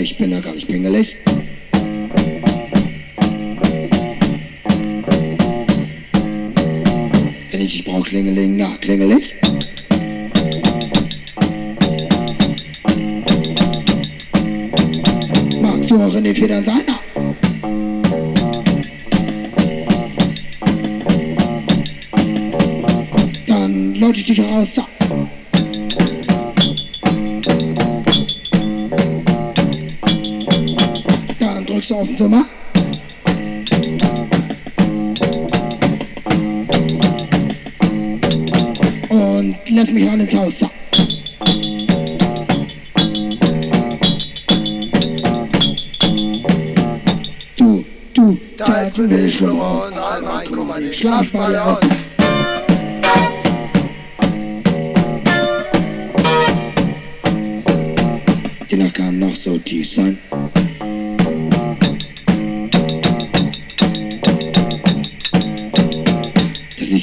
ich bin da gar nicht pingelig. Wenn ich dich brauch, klingeling, na, klingelig. Magst du auch in den Federn sein? Dann läute ich dich raus. So. Drückst du auf den Sommer. Und lass mich ran ins Haus. So. Du, du, Teils mit Milchschwimmer und all mein Kummer, den Schlafball aus. Die Nacht kann noch so tief sein.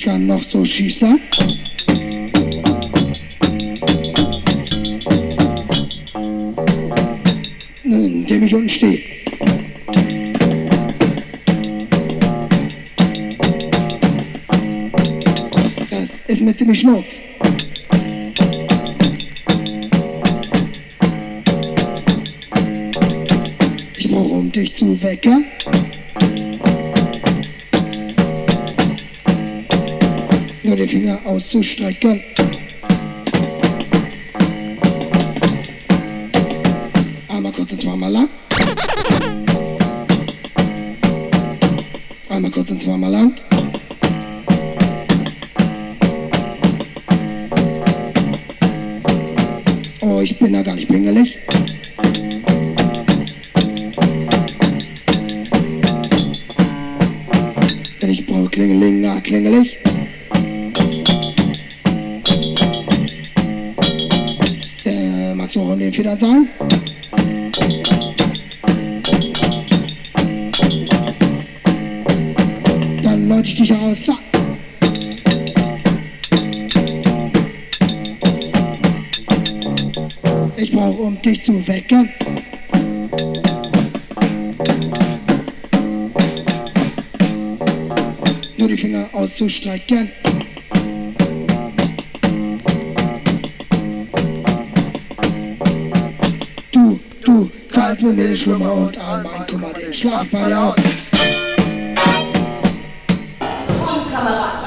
Licht kann noch so schief sein. Indem ich unten stehe. Das ist mir ziemlich schnurz. Ich brauche, um dich zu wecken. Den Finger auszustrecken. Einmal kurz und zweimal lang. Einmal kurz und zweimal lang. Oh, ich bin da gar nicht pingelig. Ich brauche Klingeling, na, klingelig. Den Federn sein? Dann läute ich dich aus. So. Ich brauche, um dich zu wecken. Nur die Finger auszustrecken. Teils mit Milchschwimmer und all mein Kummer, den Schlafball aus. Komm, Kamerad,